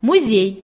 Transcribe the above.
музей.